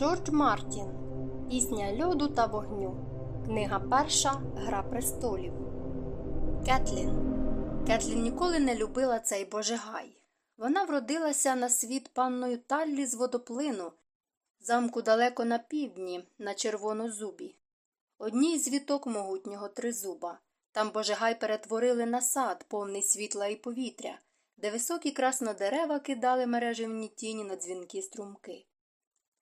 Джордж Мартін Пісня льоду та вогню. Книга перша Гра престолів. Кетлін. Кетлін ніколи не любила цей божигай. Вона вродилася на світ панною Таллі з водоплину, замку далеко на півдні, на червонозубі. Одній з віток могутнього тризуба. Там божигай перетворили на сад, повний світла і повітря, де високі краснодерева кидали мереживні тіні на дзвінки струмки.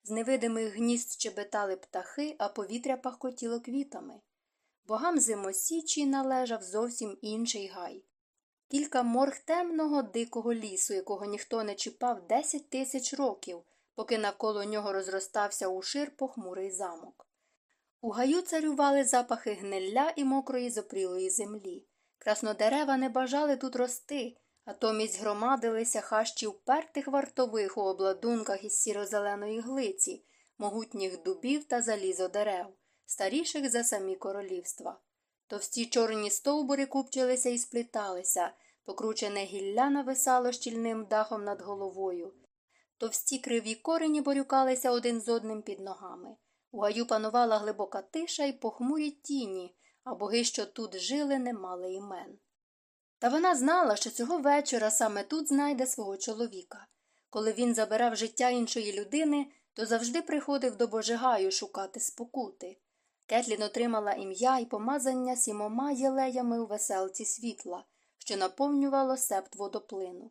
З невидимих гнізд щебетали птахи, а повітря пахкотіло квітами. Богам зимосічі належав зовсім інший гай. Кілька морг темного дикого лісу, якого ніхто не чіпав десять тисяч років, поки навколо нього розростався ушир похмурий замок. У гаю царювали запахи гнилля і мокрої зопрілої землі. Краснодерева не бажали тут рости, Натомість громадилися хащі впертих вартових у обладунках із сіро-зеленої глиці, могутніх дубів та залізодерев, старіших за самі королівства. Товсті чорні стовбури купчилися і спліталися, покручене гілля нависало щільним дахом над головою. Товсті криві корені борюкалися один з одним під ногами. У гаю панувала глибока тиша і похмурі тіні, а боги, що тут жили, не мали імен. Та вона знала, що цього вечора саме тут знайде свого чоловіка. Коли він забирав життя іншої людини, то завжди приходив до Божигаю шукати спокути. Кетлін отримала ім'я і помазання сімома єлеями у веселці світла, що наповнювало септ водоплину.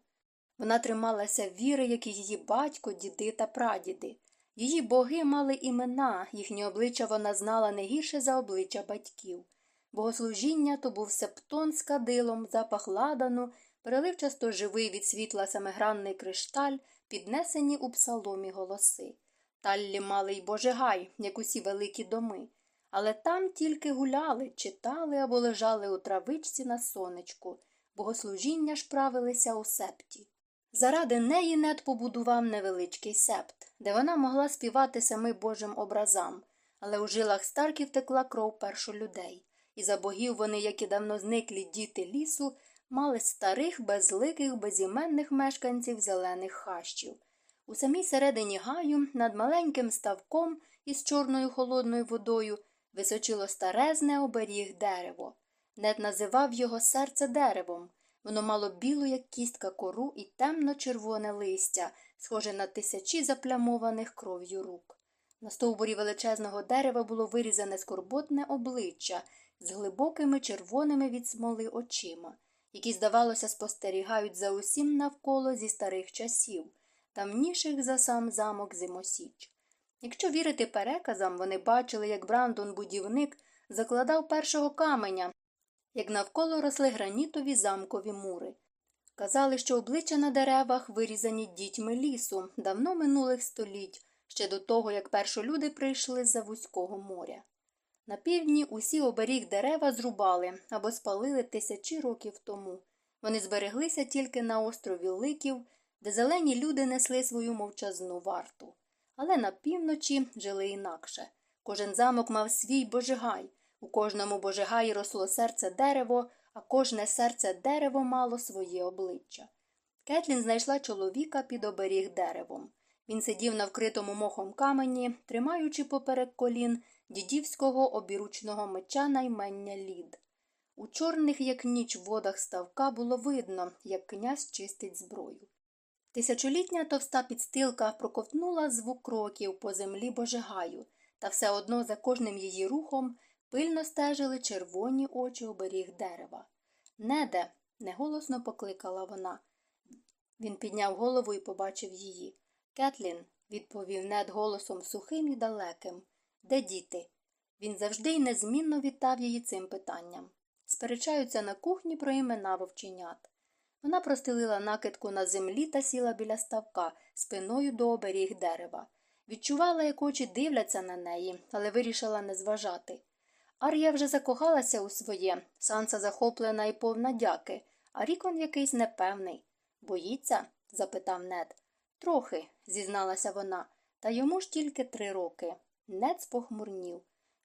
Вона трималася віри, як і її батько, діди та прадіди. Її боги мали імена, їхні обличчя вона знала не гірше за обличчя батьків. Богослужіння то був септон з кадилом, запах ладану, переливчасто живий від світла семигранний кришталь, піднесені у псаломі голоси. Таллі мали й божигай, як усі великі доми, але там тільки гуляли, читали або лежали у травичці на сонечку, богослужіння ж правилися у септі. Заради неї нед побудував невеличкий септ, де вона могла співати семи Божим образам, але у жилах старків текла кров першу людей і за богів вони, як і давно зниклі діти лісу, мали старих, безликих, безіменних мешканців зелених хащів. У самій середині гаю, над маленьким ставком із чорною холодною водою, височило старезне оберіг дерево. Нед називав його серце деревом. Воно мало білу, як кістка кору, і темно червоне листя, схоже на тисячі заплямованих кров'ю рук. На стовбурі величезного дерева було вирізане скорботне обличчя, з глибокими червоними від смоли очима, які, здавалося, спостерігають за усім навколо зі старих часів, давніших за сам замок Зимосіч. Якщо вірити переказам, вони бачили, як Брандон будівник закладав першого каменя, як навколо росли гранітові замкові мури. Казали, що обличчя на деревах вирізані дітьми лісу, давно минулих століть, ще до того, як першолюди прийшли з за вузького моря. На півдні усі оберіг дерева зрубали або спалили тисячі років тому. Вони збереглися тільки на острові Ликів, де зелені люди несли свою мовчазну варту. Але на півночі жили інакше. Кожен замок мав свій божигай. У кожному божигаї росло серце дерево, а кожне серце дерево мало своє обличчя. Кетлін знайшла чоловіка під оберіг деревом. Він сидів на вкритому мохом камені, тримаючи поперек колін дідівського обіручного меча наймення лід. У чорних, як ніч, водах ставка було видно, як князь чистить зброю. Тисячолітня товста підстилка проковтнула звук кроків по землі божигаю, та все одно за кожним її рухом пильно стежили червоні очі оберіг дерева. Неде, неголосно покликала вона. Він підняв голову і побачив її. Кетлін, відповів нед голосом сухим і далеким. Де діти? Він завжди й незмінно вітав її цим питанням. Сперечаються на кухні про імена вовченят. Вона простелила накидку на землі та сіла біля ставка, спиною до оберіг дерева. Відчувала, як очі дивляться на неї, але вирішила не зважати. Ар'я вже закохалася у своє, санса захоплена і повна дяки, а рікон якийсь непевний. Боїться? запитав нед. Трохи, зізналася вона, та йому ж тільки три роки. Нед спохмурнів.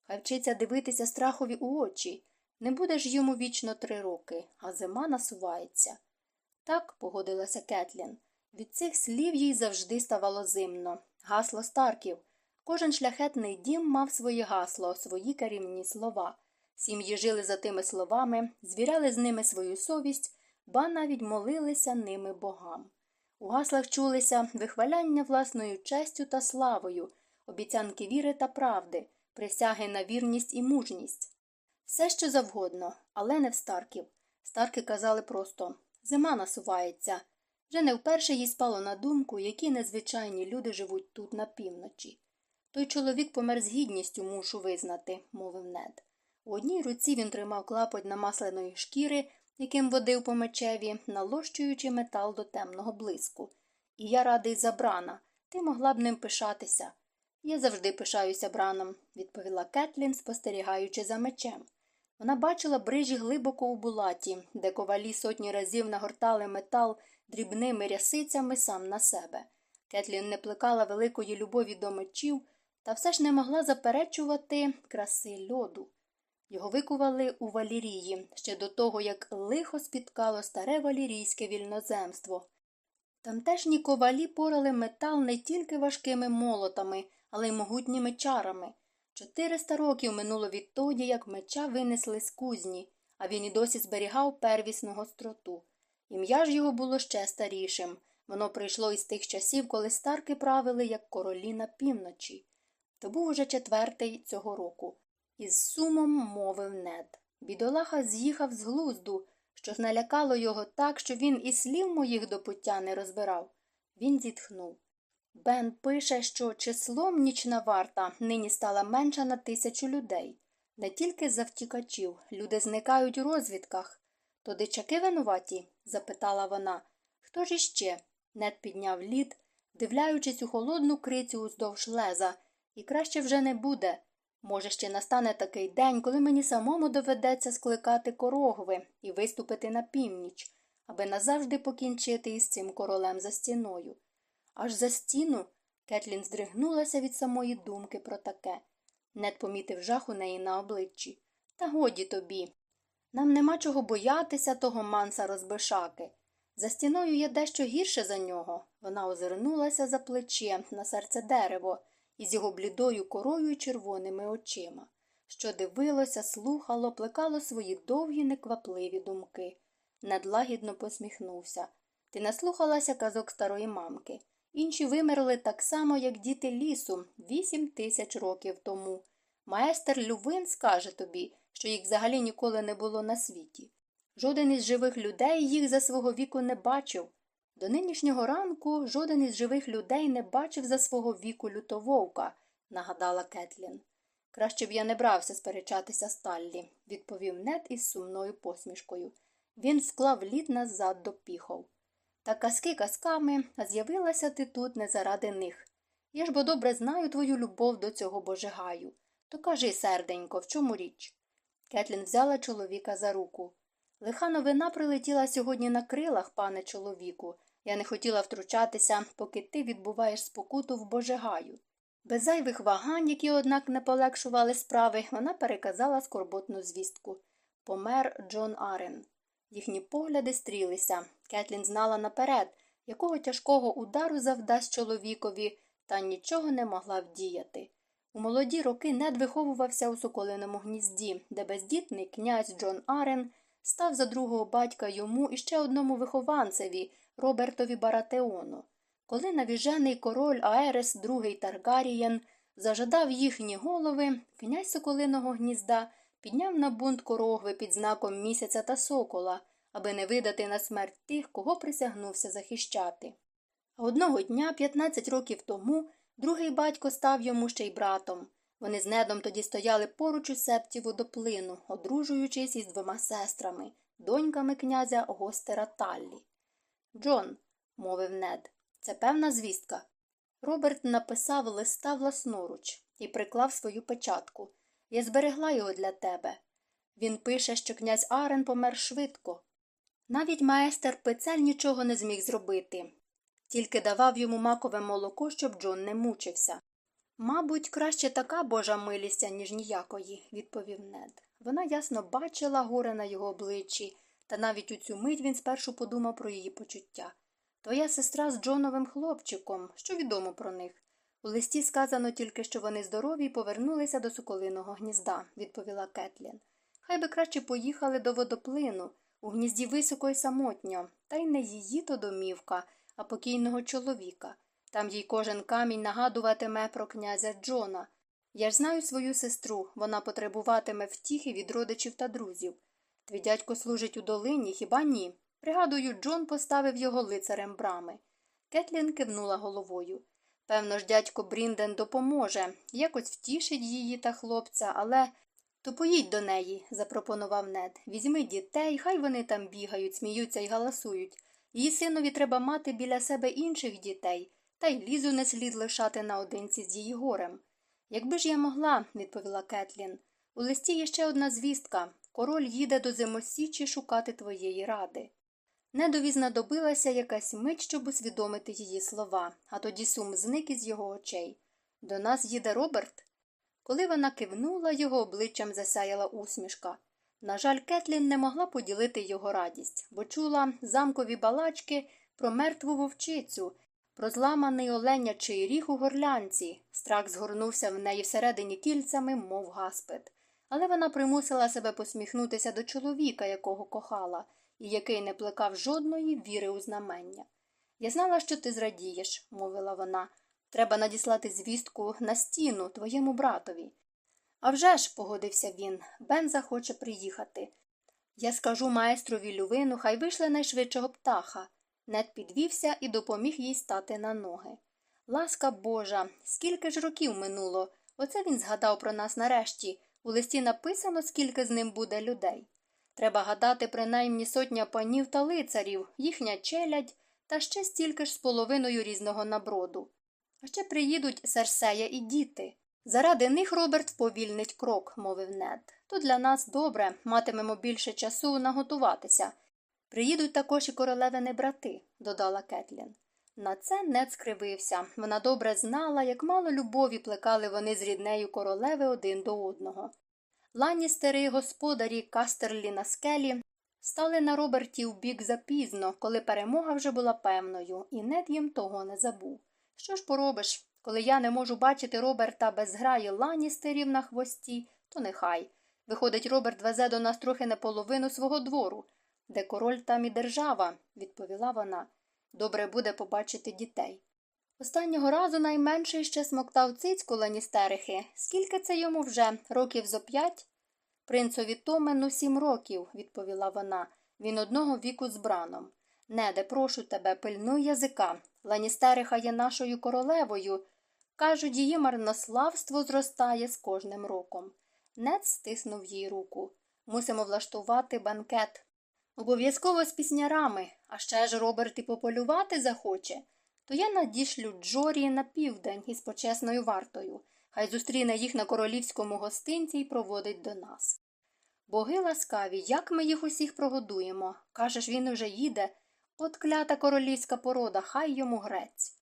Хай вчиться дивитися страхові у очі. Не буде ж йому вічно три роки, а зима насувається. Так, погодилася Кетлін. Від цих слів їй завжди ставало зимно. Гасло старків. Кожен шляхетний дім мав своє гасло, свої керівні слова. Сім'ї жили за тими словами, звіряли з ними свою совість, ба навіть молилися ними богам. У гаслах чулися вихваляння власною честю та славою, обіцянки віри та правди, присяги на вірність і мужність. Все що завгодно, але не в старків. Старки казали просто зима насувається. Вже не вперше їй спало на думку, які незвичайні люди живуть тут на півночі. Той чоловік помер з гідністю, мушу визнати, мовив нед. У одній руці він тримав клапоть намасленої шкіри, яким водив по мечеві, налощуючи метал до темного блиску. І я радий за брана. Ти могла б ним пишатися. Я завжди пишаюся браном, відповіла Кетлін, спостерігаючи за мечем. Вона бачила брижі глибоко у булаті, де ковалі сотні разів нагортали метал дрібними рясицями сам на себе. Кетлін не плекала великої любові до мечів, та все ж не могла заперечувати краси льоду. Його викували у Валірії ще до того, як лихо спіткало старе валірійське вільноземство. Тамтешні ковалі порали метал не тільки важкими молотами, але й могутніми чарами. Чотириста років минуло відтоді, як меча винесли з кузні, а він і досі зберігав первісну гостроту. Ім'я ж його було ще старішим. Воно прийшло із тих часів, коли старки правили, як королі на півночі. То був уже четвертий цього року. Із сумом мовив нед. Бідолаха з'їхав з глузду, що налякало його так, що він і слів моїх до пуття не розбирав. Він зітхнув. Бен пише, що числом нічна варта нині стала менша на тисячу людей. Не тільки за втікачів, люди зникають у розвідках. То дичаки винуваті? запитала вона. Хто ж іще? Нед підняв лід, вдивляючись у холодну крицю уздовж леза, і краще вже не буде. Може, ще настане такий день, коли мені самому доведеться скликати корогви і виступити на північ, аби назавжди покінчити із цим королем за стіною. Аж за стіну Кетлін здригнулася від самої думки про таке. Нед помітив жах у неї на обличчі. Та годі тобі. Нам нема чого боятися того манса розбишаки. За стіною є дещо гірше за нього. Вона озирнулася за плече на серце дерево із його блідою корою і червоними очима, що дивилося, слухало, плекало свої довгі, неквапливі думки. Надлагідно посміхнувся. Ти наслухалася казок старої мамки. Інші вимерли так само, як діти лісу, вісім тисяч років тому. Маестер Лювин скаже тобі, що їх взагалі ніколи не було на світі. Жоден із живих людей їх за свого віку не бачив. До нинішнього ранку жоден із живих людей не бачив за свого віку лютововка, нагадала Кетлін. Краще б я не брався сперечатися з Таллі, відповів нед із сумною посмішкою. Він вклав лід назад до піхов. Та казки казками, а з'явилася ти тут не заради них. Я ж бо добре знаю твою любов до цього божигаю. То кажи, серденько, в чому річ? Кетлін взяла чоловіка за руку. Лиха новина прилетіла сьогодні на крилах, пане чоловіку. Я не хотіла втручатися, поки ти відбуваєш спокуту в божигаю. Без зайвих вагань, які, однак, не полегшували справи, вона переказала скорботну звістку. Помер Джон Арен. Їхні погляди стрілися. Кетлін знала наперед, якого тяжкого удару завдасть чоловікові, та нічого не могла вдіяти. У молоді роки нед виховувався у соколиному гнізді, де бездітний князь Джон Арен став за другого батька йому і ще одному вихованцеві Робертові Баратеону. Коли навіжений король Аерес II Таргарієн зажадав їхні голови, князь Соколиного гнізда підняв на бунт корогви під знаком місяця та сокола, аби не видати на смерть тих, кого присягнувся захищати. Одного дня, 15 років тому, другий батько став йому ще й братом. Вони з недом тоді стояли поруч у септі водоплину, одружуючись із двома сестрами, доньками князя Гостера Таллі. Джон, мовив нед, це певна звістка. Роберт написав листа власноруч і приклав свою печатку. Я зберегла його для тебе. Він пише, що князь Арен помер швидко. Навіть майстер Пецель нічого не зміг зробити, тільки давав йому макове молоко, щоб Джон не мучився. Мабуть, краще така божа милість, ніж ніякої, відповів нед. Вона ясно бачила горе на його обличчі, та навіть у цю мить він спершу подумав про її почуття. Твоя сестра з Джоновим хлопчиком, що відомо про них? У листі сказано тільки, що вони здорові і повернулися до соколиного гнізда, відповіла Кетлін. Хай би краще поїхали до водоплину, у гнізді високо й самотньо, та й не її то домівка, а покійного чоловіка. Там їй кожен камінь нагадуватиме про князя Джона. Я ж знаю свою сестру, вона потребуватиме втіхи від родичів та друзів. Твій дядько служить у долині, хіба ні? Пригадую, Джон поставив його лицарем брами. Кетлін кивнула головою. Певно ж, дядько Брінден допоможе, якось втішить її та хлопця, але. То поїдь до неї, запропонував нед. Візьми дітей, хай вони там бігають, сміються і галасують. Її синові треба мати біля себе інших дітей, та й лізу не слід лишати наодинці з її горем. Якби ж я могла, відповіла Кетлін. У листі є ще одна звістка король їде до зимосічі шукати твоєї ради. Недові знадобилася якась мить, щоб усвідомити її слова, а тоді сум зник із його очей. До нас їде Роберт. Коли вона кивнула, його обличчям засяяла усмішка. На жаль, Кетлін не могла поділити його радість, бо чула замкові балачки про мертву вовчицю, про зламаний оленячий ріг у горлянці. Страх згорнувся в неї всередині кільцями, мов гаспет. Але вона примусила себе посміхнутися до чоловіка, якого кохала, і який не плекав жодної віри у знамення. Я знала, що ти зрадієш, мовила вона. Треба надіслати звістку на стіну твоєму братові. «А вже ж», – погодився він, Бен захоче приїхати. Я скажу майстрові Лювину, хай вишле найшвидшого птаха. Нед підвівся і допоміг їй стати на ноги. Ласка Божа, скільки ж років минуло. Оце він згадав про нас нарешті. У листі написано, скільки з ним буде людей. Треба гадати принаймні сотня панів та лицарів, їхня челядь та ще стільки ж з половиною різного наброду. А ще приїдуть Серсея і діти. Заради них Роберт вповільнить крок, мовив нед. То для нас добре, матимемо більше часу наготуватися. Приїдуть також і королевини брати, додала Кетлін. На це нед скривився. Вона добре знала, як мало любові плекали вони з ріднею королеви один до одного. Ланністери господарі Кастерлі на скелі стали на Роберті в бік запізно, коли перемога вже була певною, і нед їм того не забув. Що ж поробиш? Коли я не можу бачити Роберта без граї ланістерів на хвості, то нехай. Виходить, Роберт везе до нас трохи не половину свого двору. Де король, там і держава, відповіла вона. Добре буде побачити дітей. Останнього разу найменший ще смоктав цицьку ланістерихи. Скільки це йому вже? Років зо п'ять? Принцові Томену сім років, відповіла вона. Він одного віку з браном. Неде, прошу тебе, пильнуй язика. Ланістериха є нашою королевою. Кажуть, її марнославство зростає з кожним роком. Нед стиснув їй руку. Мусимо влаштувати банкет. Обов'язково з піснярами, а ще ж Роберт і пополювати захоче. То я надішлю Джорі на південь із почесною вартою. Хай зустріне їх на королівському гостинці і проводить до нас. Боги ласкаві, як ми їх усіх прогодуємо. Кажеш, він уже їде. От клята королівська порода, хай йому грець.